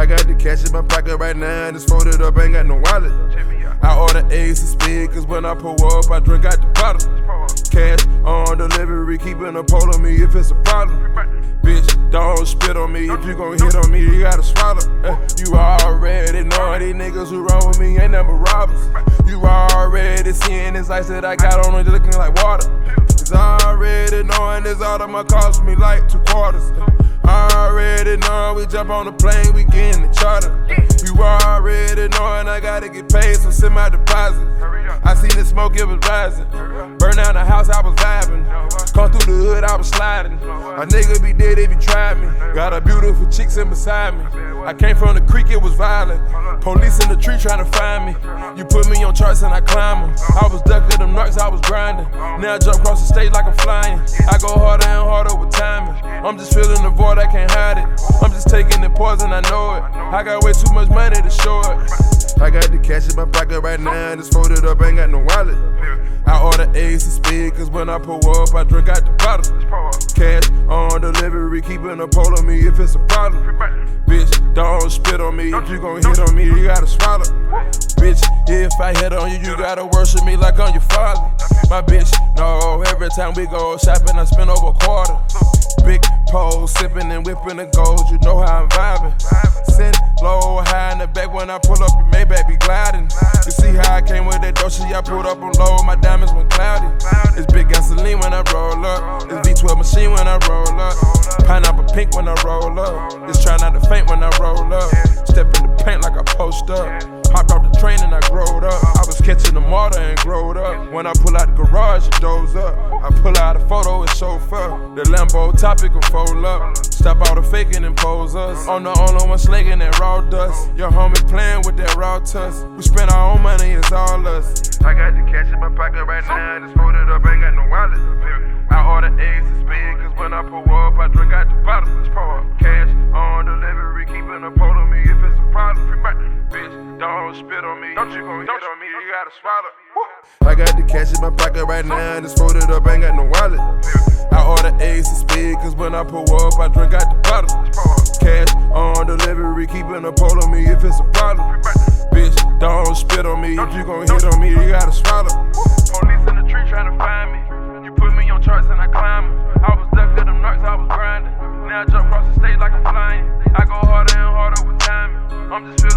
I got the cash in my pocket right now, and it's folded up, ain't got no wallet. I order Ace and speed, cause when I pull up, I drink out the bottle. Cash on delivery, keeping a pole on me if it's a problem. Bitch, don't spit on me. If you gon' hit on me, you gotta swallow. Uh, you already know these niggas who roll with me ain't number robbers. You already seeing this ice that I got on it looking like water. Cause I already knowing this autumn cost me like two quarters. Already knowing we jump on the plane, we get in the charter. You already knowing I gotta get paid, so send my deposit. I seen the smoke, it was rising. Burn down the house, I was vibing. Come through the hood, I was sliding. A nigga be dead if he tried me. Got a beautiful chick sitting beside me. I came from the creek, it was violent. Police in the tree trying to find me. You put me on charts and I climb them. I was ducking them narcs, I was grinding. Now I jump across the stage like I'm flying. I go harder and harder with I'm just feeling the void, I can't hide it. I'm just taking the poison, I know it. I got way too much money to show it. I got the cash in my pocket right now, and it's folded up, ain't got no wallet. I order Ace and speed, cause when I pull up, I drink out the bottle. Cash on delivery, keeping a pole on me if it's a problem. Bitch, don't spit on me. If you gon' hit on me, you gotta swallow. Bitch, if I hit on you, you gotta worship me like I'm your father. My bitch, no, every time we go shopping, I spend over a quarter. Big pole, sipping and whipping the gold, you know how I'm vibing. Send low, high in the back when I pull up, you may be gliding. You see how I came with that Dolce, I pulled up on low, my diamonds went cloudy. It's big gasoline when I roll up, it's V12 machine when I roll up. Pineapple pink when I roll up, it's try not to faint when I roll up. Step in the paint like I post up. Hopped off the train and I growed up. Catching the mortar and growed up. When I pull out the garage, it doze up. I pull out a photo, it's chauffeur. The Lambo topic will fold up. Stop all the faking and pose us. I'm the only one slaking that raw dust. Your homie playing with that raw tusk. We spend our own money, it's all us. I got the cash in my pocket right now, and it's folded up, ain't got no wallet. I order Ace and speed, cause when I pull up, I drink out the bottle. Cash Don't you gon' hit on me, you gotta swallow. I got the cash in my pocket right now, and it's folded up, ain't got no wallet. I order Ace and speed, cause when I pull up, I drink out the bottle. Cash on delivery, keeping a pole on me if it's a problem. Bitch, don't spit on me. If you gon' hit on me, you gotta swallow. Police in the tree trying to find me. You put me on charts and I climb 'em. I was ducking them narcs, I was grinding. Now I jump across the stage like I'm flying. I go harder and harder with timing. I'm just